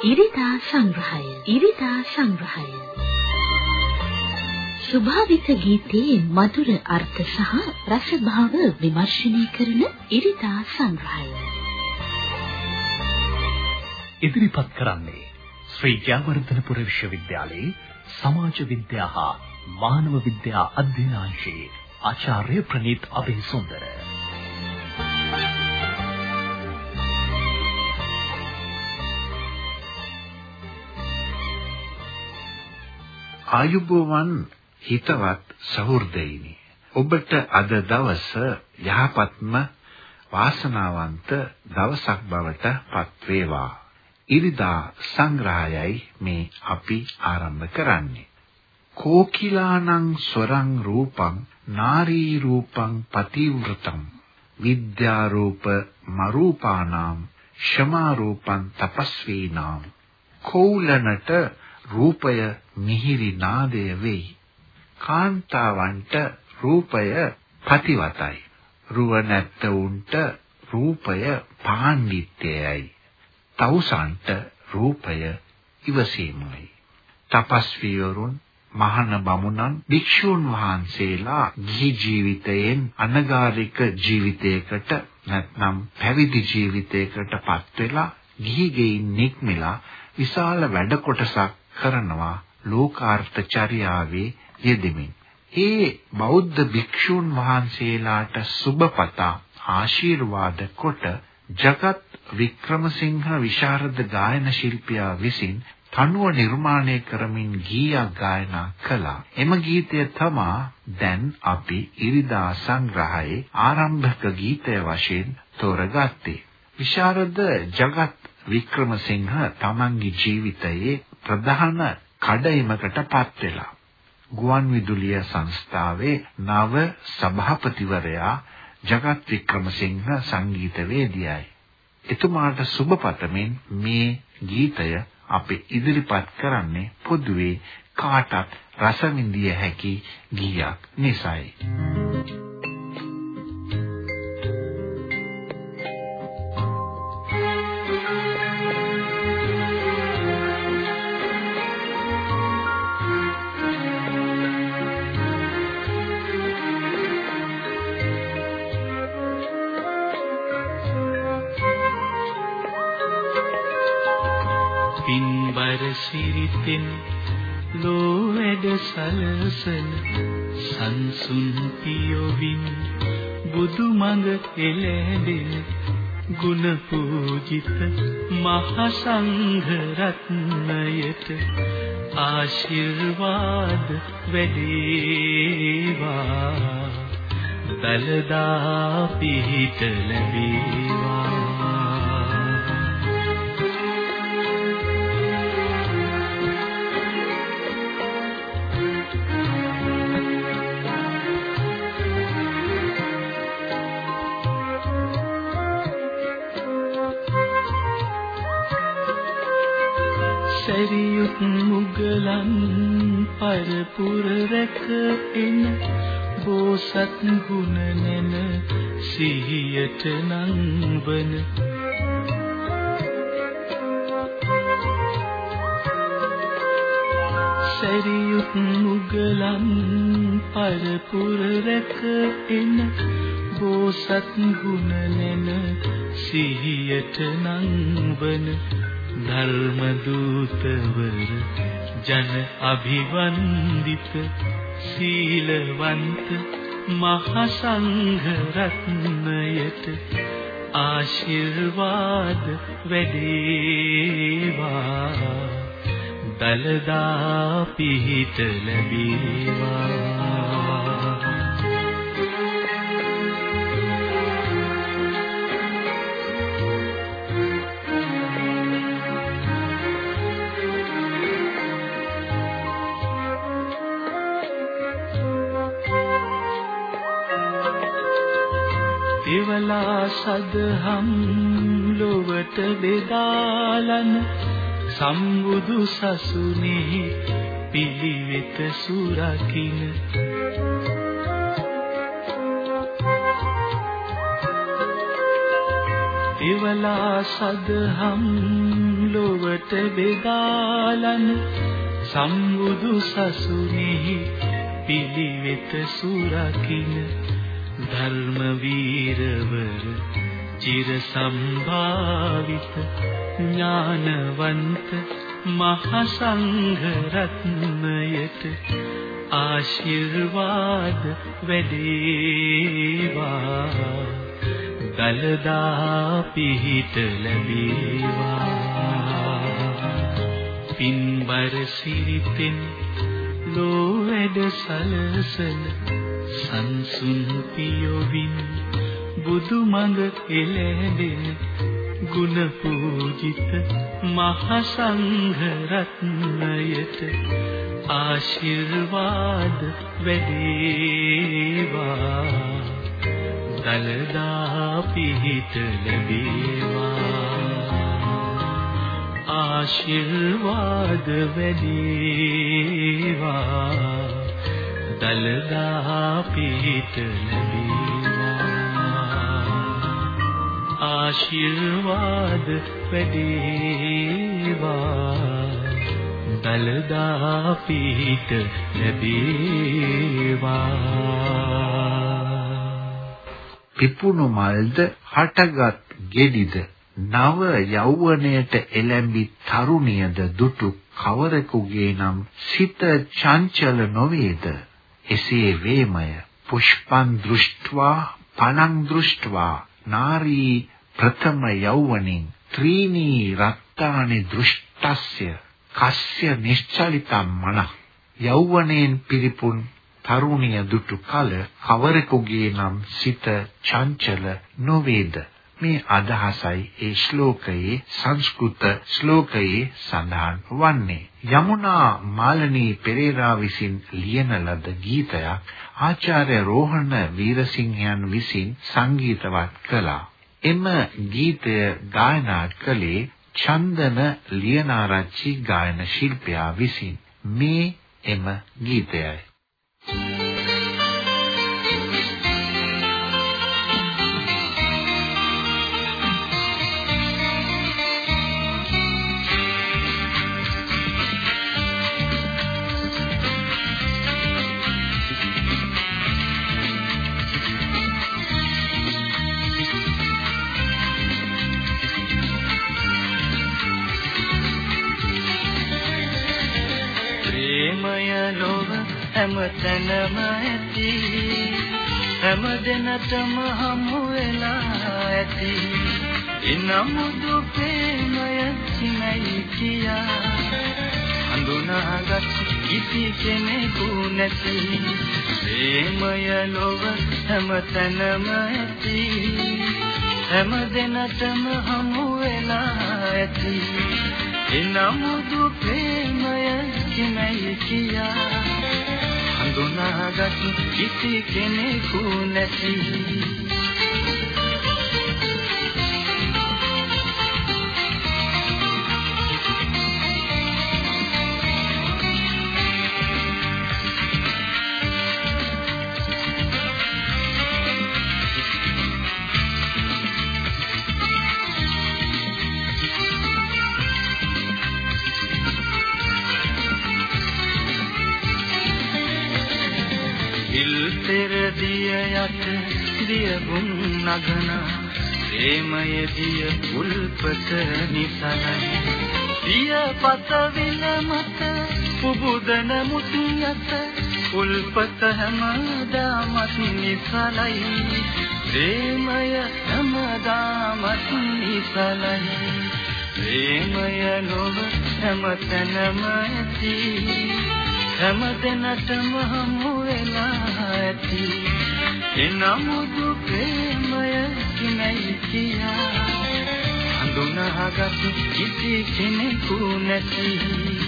ඉරිදා සංග්‍රහය. ඉරිදා සංග්‍රහය. ස්වභාවිත ගීතයේ මధుර අර්ථ සහ රසභාව විමර්ශනය කරන ඉරිදා සංග්‍රහය. ඉදිරිපත් කරන්නේ ශ්‍රී ජයවර්ධනපුර විශ්වවිද්‍යාලයේ සමාජ විද්‍යා හා මානව විද්‍යා අධ්‍යනාංශයේ ආචාර්ය ප්‍රනීත් අබේසුන්දර ආයුබෝවන් හිතවත් සහෘදයිනි. ඔබට අද දවස යහපත්ම වාසනාවන්ත දවසක් බවට පත් වේවා. ඉරිදා සංග්‍රහයයි මේ අපි ආරම්භ කරන්නේ. කෝකිලානං ස්වරං රූපං නාරී රූපං පතිවෘතං විද්‍යා රූප මරූපානාම් ෂමා රූපං තපස්වීනාම් කෝලනට රූපය මිහිරි නාදය වෙයි. කාන්තාවන්ට රූපය පතිවතයි. රුව නැත්තවුන්ට රූපය පාණ්ඩිත්‍යයයි. තවුසන්ට රූපය ඉවසීමයි. තපස්විවරුන් මහාන බමුණන් භික්ෂූන් වහන්සේලා ගිහි ජීවිතයෙන් අනගාരിക ජීවිතයකට නැත්නම් පැවිදි ජීවිතයකටපත් වෙලා ගිහි ගෙයින් නික්මලා විශාල වැඩ කොටසක් කරනවා ලෝකාර්ථ චර්යාවේ යෙදෙමින්. ඒ බෞද්ධ භික්ෂූන් වහන්සේලාට සුබපතා ආශිර්වාද කොට ජගත් වික්‍රමසිංහ විශාරද ගායන ශිල්පියා විසින් තනුව නිර්මාණය කරමින් ගීයක් ගායනා කළා. එම ගීතය තමා දැන් අපි ඉරිදා සංග්‍රහයේ ආරම්භක ගීතය වශයෙන් තෝරගත්තේ. විශාරද ජගත් වික්‍රමසිංහ තමන්ගේ ජීවිතයේ ප්‍රධාන කඩයිමකටපත් වෙලා ගුවන් විදුලිය සංස්ථාවේ නව සභාපතිවරයා ජගත් වික්‍රමසිංහ සංගීතවේදියයි. එතුමාට සුබ පතමින් මේ ගීතය අපි ඉදිරිපත් කරන්නේ පොදුවේ කාටත් රස විඳිය හැකි ගීයක් නිසායි. සිරිතෙන් ලෝ වැඩ සලසන සංසුන් පියොවින් බුදු මඟ එළඹෙන ගුණ පූජිත මහ සංඝ රත්නයට ආශිර්වාද වැඩේවා. දලදා පිහිට ලැබේවා. බෝසත් ගුණ නැන සිහියට නංවන. සැරියුත් මුගලන් පරපුර රැක එන බෝසත් ගුණ නැන සිහියට නංවන. ධර්ම දූතවර ජන අභිවන්දිත සීලවන්ත මහ සංඝ රත්නයට ආශිර්වාද වැඩේවා. දලදා පිහිට ලැබේවා. දෙවලා සදහම් ලොවට බෙදාලන සම්බුදු සසුනේ පිළිවෙත සුරකින්න එවලා සදහම් ලොවට බෙදාලන සම්බුදු සසුනේහි පිළිවෙත සුරකින්න ධර්ම වීරවර චිර සම්භාවිත ඥානවන්ත මහ සංඝ රත්නයට ආශිර්වාද වැඩේවා. දලදා පිහිට ලැබේවා. පින්බර සිරිතෙන් ලෝ වැඩ සලසන සංසුන් පියොවින් බුදු මඟ එළඹෙන ගුණ පූජිත මහ සංඝ රත්නයට ආශිර්වාද වැඩේවා. දලදා පිහිට ලැබේවා. ආශිර්වාද වැඩේවා. දලදා පිහිට ලැබේවා. ආශිර්වාද වැඩේවා. දලදා පිහිට ලැබේවා. පිපුණු මල්ද හටගත් ගෙඩිද නව යෞවනයට එළඹි තරුණියද දුටු කවරෙකුගේ නම් සිත චංචල නොවේද? එසේ වේමය. පුෂ්පං දෘෂ්ට්වා පනං දෘෂ්ට්වා නාරී ප්‍රථම යෞවනින් ත්‍රීනී රත්තානි දෘෂ්ටස්ය. කස්ය නිශ්චලිතම් මන. යෞවනයෙන් පිරිපුන් තරුණිය දුටු කල කවරෙකුගේ නම් සිත චංචල නොවේද? මේ අදහසයි ඒ ශ්ලෝකයේ සංස්කෘත ශ්ලෝකයේ සඳහන් වන්නේ. යමුනා මාලනී පෙරේරා විසින් ලියන ලද ගීතයක් ආචාර්ය රෝහණ වීරසිංහයන් විසින් සංගීතවත් කළා. එම ගීතය ගායනා කළේ චන්දන ලියනාරච්චි ගායන ශිල්පියා විසින්. මේ එම ගීතයයි. හැමතැනම ඇති හැම දෙනටම හමු වෙලා ඇති. එනමුදු ප්‍රේමය කිමයි කියා හඳුනාගත් කිසි කෙනෙකු නැති. ප්‍රේමය ලොව හැමතැනම ඇති හැම දෙනටම හමු වෙලා ඇති. එනමුදු ප්‍රේමය කිමයි කියා හඳුනාගත් කිසි කෙනෙකු නැති. දියගුම් නගන ප්‍රේමය දිය උල්පත නිසනයි දිය පත විල මත පුබුදන මුතියත උල්පත හැමදාමත් නිසලයි. ප්‍රේමය හැමදාමත් නිසලයි. ප්‍රේමය ලොව හැමතැනම ඇති. හැම දෙනටම හමු වෙලා ඇති. එනමුදු ප්‍රේමය කිනයි කියා. හඳුනාගත් කිසි කෙනෙකු නැති.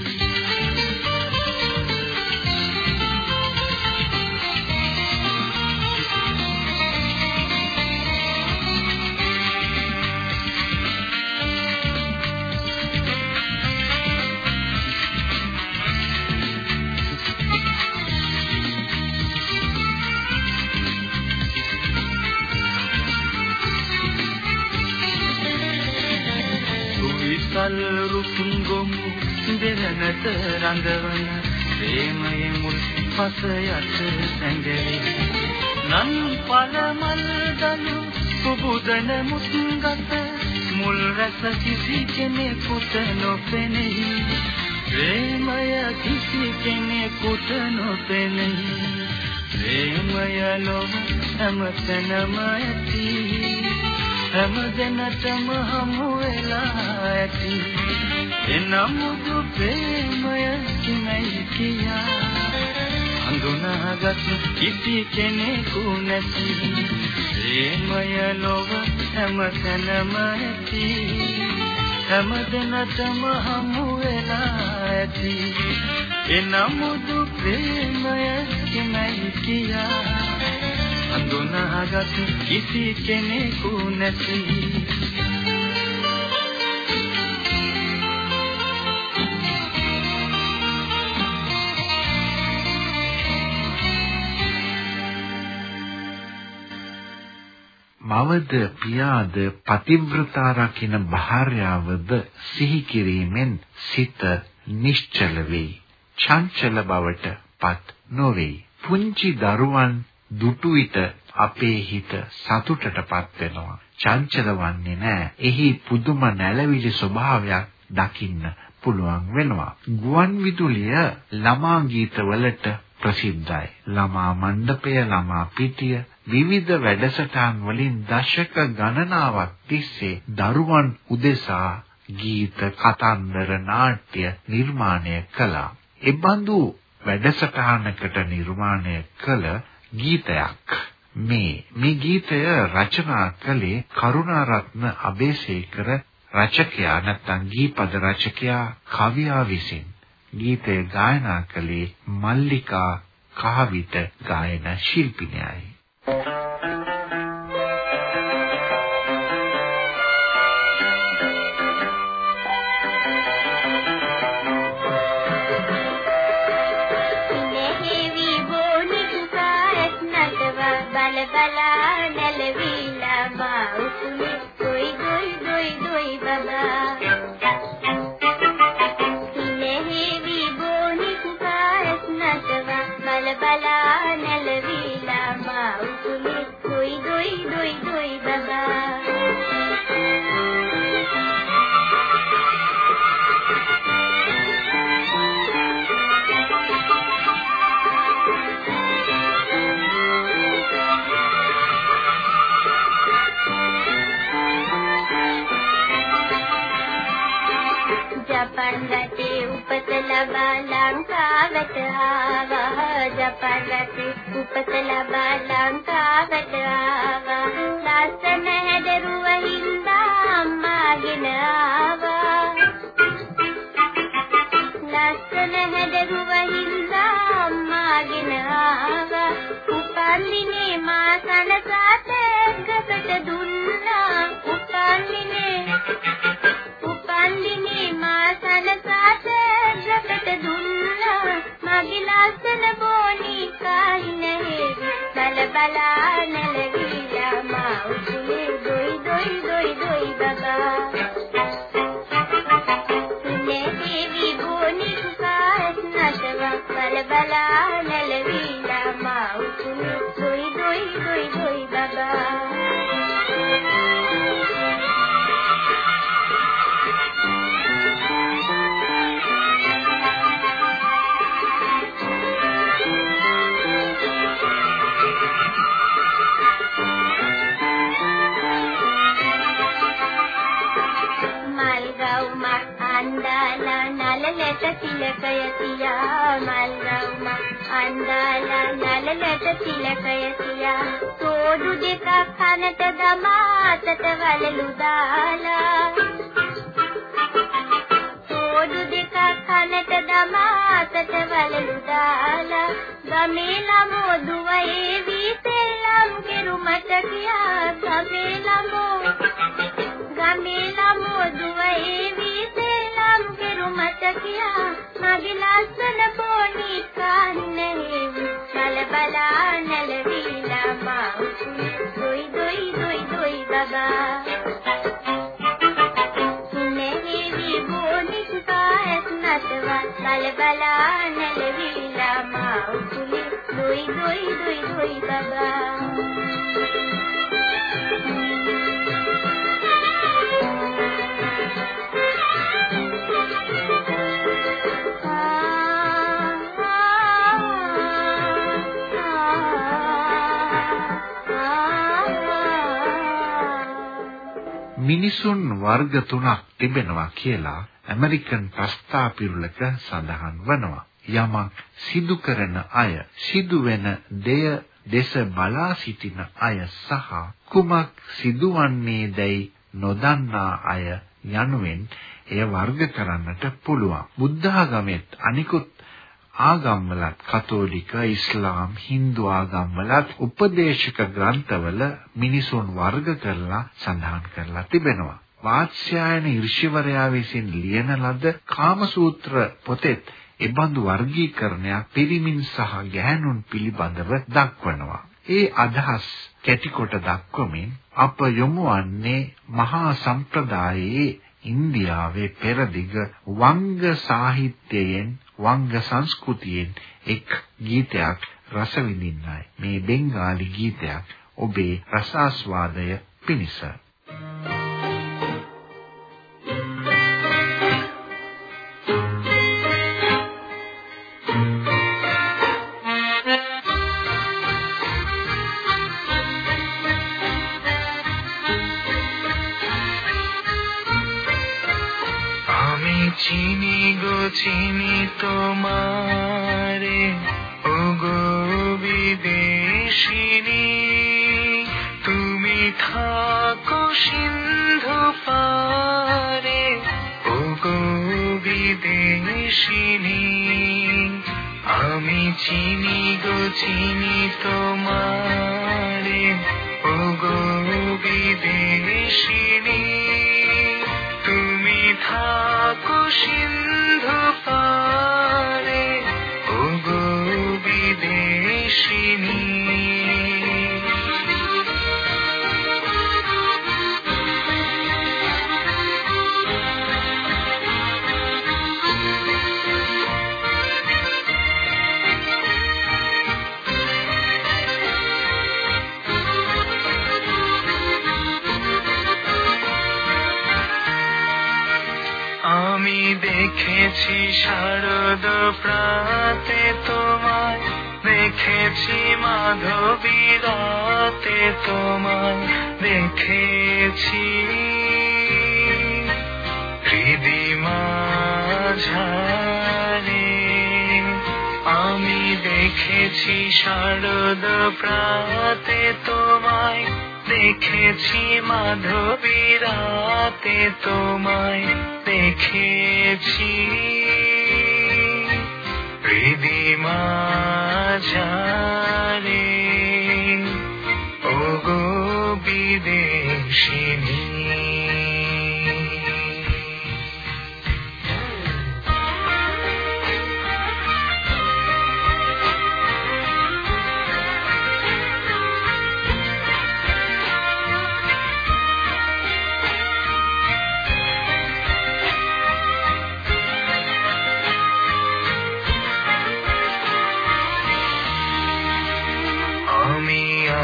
දෙරණත රඳවන ප්‍රේමයේ මුල් පස යට සැඟවි. නන් පල මල් දලු කුබුදන මුත්ගත මුල් රස කිසි කෙනෙකුට නොපෙනෙහි. ප්‍රේමය කිසි කෙනෙකුට නොපෙනෙහි. ප්‍රේමය ලොව හැමතැනම ඇති. හැම දෙනටම හමු වෙලා ඇති. එනමුදු ප්‍රේමය කිමයි කියා. හඳුනාගත් කිසි කෙනෙකු නැති. ප්‍රේමය ලොව හැමතැනම ඇති. හැම දෙනටම හමු වෙලා ඇති. එනමුදු ප්‍රේමය කිමයි කියා. හඳුනාගත් කිසි කෙනෙකු නැති. මවද පියාද පතිව්‍රතා රකින්න භාර්යාවද සිහි කිරීමෙන් සිත නිශ්චල වෙයි. චංචල බවට පත් නොවේ. පුංචි දරුවන් දුටු විට අපේ හිත සතුටටපත් වෙනවා. චංචල වන්නේ නැහැ. එහි පුදුම නැලවිලි ස්වභාවයක් දකින්න පුළුවන් වෙනවා. ගුවන් විදුලිය ළමා ගීතවලට ප්‍රසිද්ධයි. ළමා මණ්ඩපය, ළමා පිටිය විවිධ වැඩසටහන් වලින් දශක ගණනාවක් තිස්සේ දරුවන් උදෙසා ගීත, කතන්දර, නාට්‍ය නිර්මාණය කළා. එබඳු වැඩසටහනකට නිර්මාණය කළ ගීතයක් මේ. මේ ගීතය රචනා කළේ කරුණාරත්න අබේසේකර රචකයා නැත්නම් ගීපද රචකයා කවියා විසින්. ගීතය ගායනා කළේ මල්ලිකා කහවිට ගායන ශිල්පිනියයි. ಬಲಾ ನೆಲವಿಲ್ಲ ಮಾ ಉಪುನಿ ಕೊಯ್ ದೊಯ್ ದೊಯ್ ದೊಯ್ ಬಲಾ ලංකාවට ආවා ජපාන රටේ උපත ලබා ලංකාවට ආවා ලස්සන හැදරුව හින්දා අම්මාගෙන ආවා ලස්සන හැදරුව හින්දා අම්මාගෙන ආවා උපන් දිනේ මා සනසාට එකකට දුන්නා උපන් බල බලා නැලවිලා මා උතුලේ දොයි දොයි දොයි දොයි බබා නලලට තිලකය තියා මල් රවුම අන්දාලා නලලට තිලකය තියා තෝඩු දෙකක් කනට දමා අතට වලලු දාලා. තෝඩු දෙකක් කනට දමා අතට වලලු දාලා. ගමේ ළමෝ දුවයේ වී සෙල්ලම් කෙරුමට කියා ගමේ ළමෝ කියා මගේ ලස්සන පොණි කන්නේ බල බලා නැලවිලා මා දොයි දොයි දොයි දොයි බබා. සුනේවි බල බලා නැලවිලා මා උකුලේ දොයි දොයි දොයි දොයි බබා. මිනිසුන් වර්ග තුනක් තිබෙනවා කියලා ඇමරිකන් ප්‍රස්තාපිරුලක සඳහන් වනවා. යමක් සිදු කරන අය, සිදුවෙන දෙය දෙස බලා සිටින අය සහ කුමක් සිදුවන්නේ දැයි නොදන්නා අය යනුවෙන් එය වර්ග කරන්නට පුළුවන්. බුද්ධාගමෙත් අනිකුත් ආගම්වලත් කතෝලික ඉස්ලාම් Hindu ආගම්වලත් උපදේශක ග්‍රන්ථවල මිනිසුන් වර්ග කරලා සඳහන් කරලා තිබෙනවා. වාත්ස්‍යායන ඍෂිවරයා විසින් ලියන ලද කාමසූත්‍ර පොතෙත් එබඳු වර්ගීකරණයක් පිරිමින් සහ ගැහැණුන් පිළිබඳව දක්වනවා. ඒ අදහස් කැටිකොට දක්වමින් අප යොමු වන්නේ මහා සම්ප්‍රදායේ ඉන්දියාවේ පෙරදිග වංග සාහිත්‍යයෙන් වංග සංස්කෘතියෙන් එක් ගීතයක් රස විඳින්නයි. මේ බෙන්ගාලි ගීතයක් ඔබේ රසාස්වාදය පිණිස তোমারে, ওগো বিদেশিনী, তুমি থাকো সিন্ধু পারে, ওগো বিদেশিনী, আমি চিনি গো, চিনি তোমারে, ওগো বিদেশিনী দেখেছি শারদ প্রাতে তোমায় দেখেছি মাধবী রাতে দেখেছি। হৃদি মাঝারে আমি দেখেছি শারদ প্রাতে তোমায়, দেখেছি মাধবী রাতে তোমায় দেখেছি। হৃদিমা বাজারে ওগো বিদেশিনী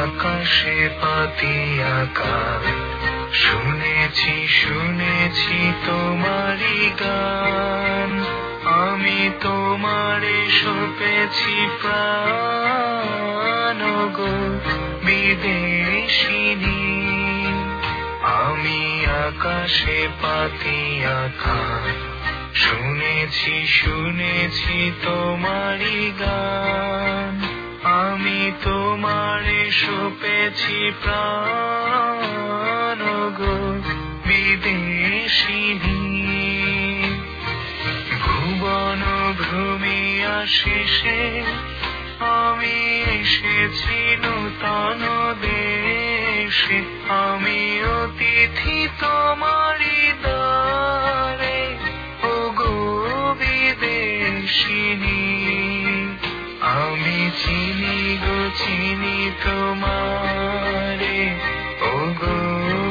আকাশে পাতিয়া শুনেছি শুনেছি তোমারই গান। আমি তোমারে সপেছি প্রাণ গো, বিদেশিনী। আমি আকাশে পাতিয়া শুনেছি শুনেছি তোমারই গান। আমি তোমারে সপেছি প্রাণ গো বিদেশিনী ভুবন ভূমিয়া শেষে আমি এসেছি নূতন দেশে। আমি অতিথি তোমারি चीनी गो चीनी तुम्हारे ओ गो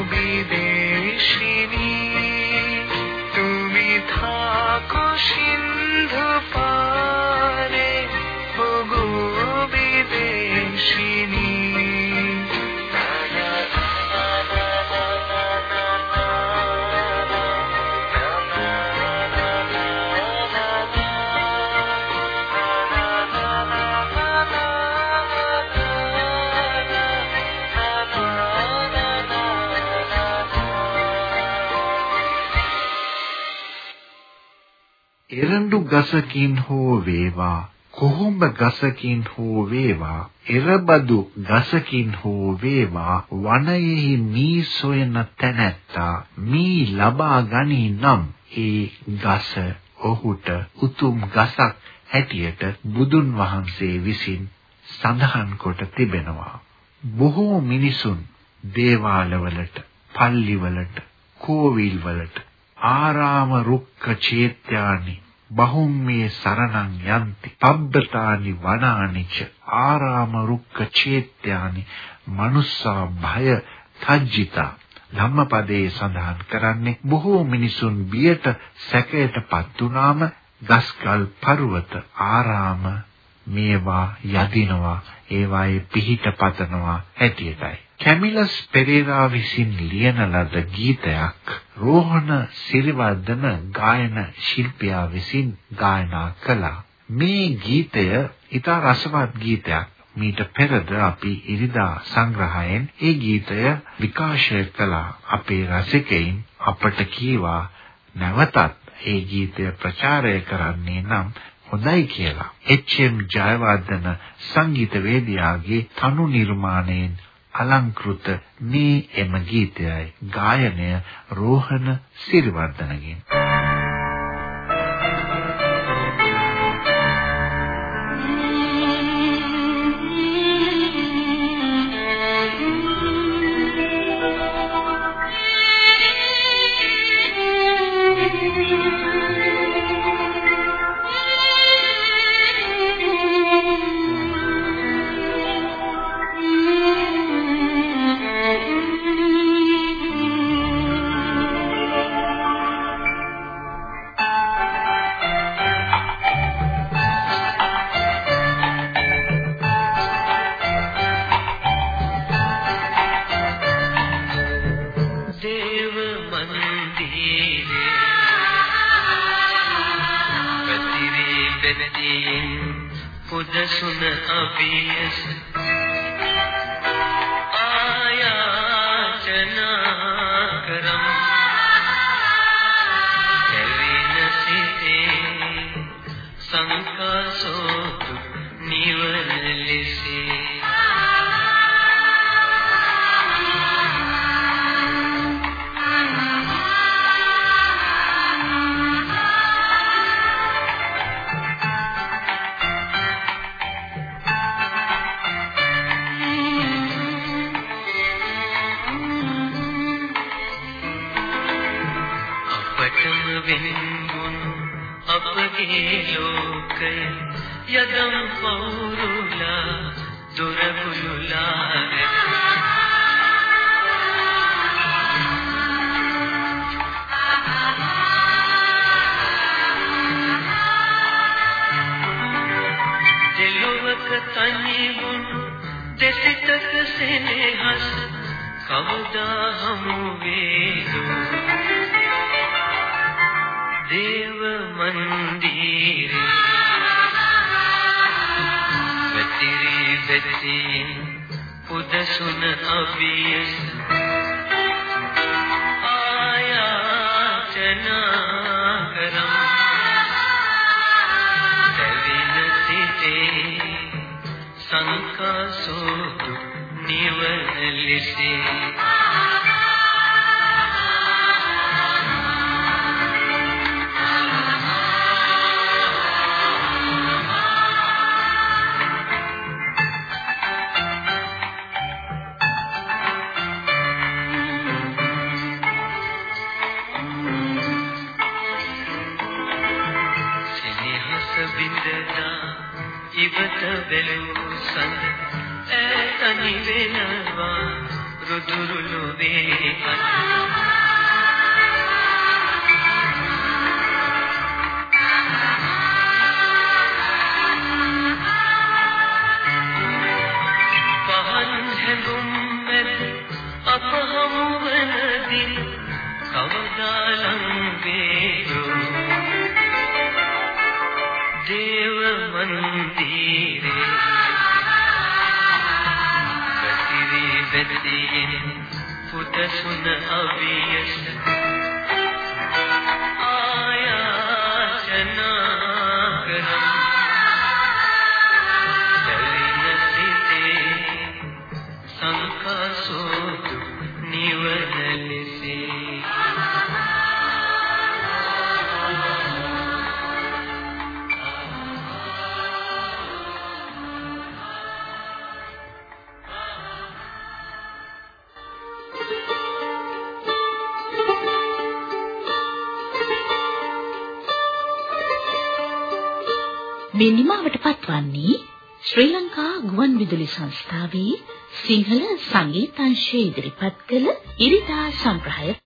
එරඬු ගසකින් හෝ වේවා කොහොඹ ගසකින් හෝ වේවා එරබදු ගසකින් හෝ වේවා වනයෙහි මී සොයන තැනැත්තා මී ලබා ගනී නම් ඒ ගස ඔහුට උතුම් ගසක් හැටියට බුදුන් වහන්සේ විසින් සඳහන් කොට තිබෙනවා. බොහෝ මිනිසුන් දේවාලවලට පල්ලිවලට කෝවිල්වලට ආරාම රුක්ක චේත්‍යානි බහුම්මේ සරණං යන්ති. පබ්බතානි වනානිච ආරාම රුක්ක චේත්‍යානි මනුස්සා භය තජ්ජිතා. ධම්මපදයේ සඳහන් කරන්නේ බොහෝ මිනිසුන් බියට සැකයටපත් වුනාම ගස්කල් පර්වත ආරාම මේවා යදිනවා ඒවායේ පිහිට පතනවා හැටියටයි. කැමිලස් පෙරේරා විසින් ලියන ලද ගීතයක් රෝහණ සිරිවර්ධන ගායන ශිල්පියා විසින් ගායනා කළා. මේ ගීතය ඉතා රසවත් ගීතයක්. මීට පෙරද අපි ඉරිදා සංග්‍රහයෙන් ඒ ගීතය විකාශය කළා. අපේ රසිකයින් අපට කීවා නැවතත් ඒ ගීතය ප්‍රචාරය කරන්නේ නම් හොඳයි කියලා. එච්.එම්. ජයවර්ධන සංගීතවේදියාගේ තනු නිර්මාණයෙන් අලංකృత මේ එම ගීතයයි. ගායනය රෝහණ සිරිවර්ධනගෙන් කවදා හමු වේදු? දේව මන්දිරේ වැතිරි වැති පුදසුන අභියස ආයාචනා සංකාසෝ නිවන ලෙසේ වෙතියෙන් පුදසුන අවියස ආයාචනා මේ නිමාවට පත්වන්නේ ශ්‍රී ලංකා ගුවන්විදුලි සංස්ථාවේ සිංහල සංගීතංශයේ ඉදිරිපත් කළ ඉරිදා සංග්‍රහය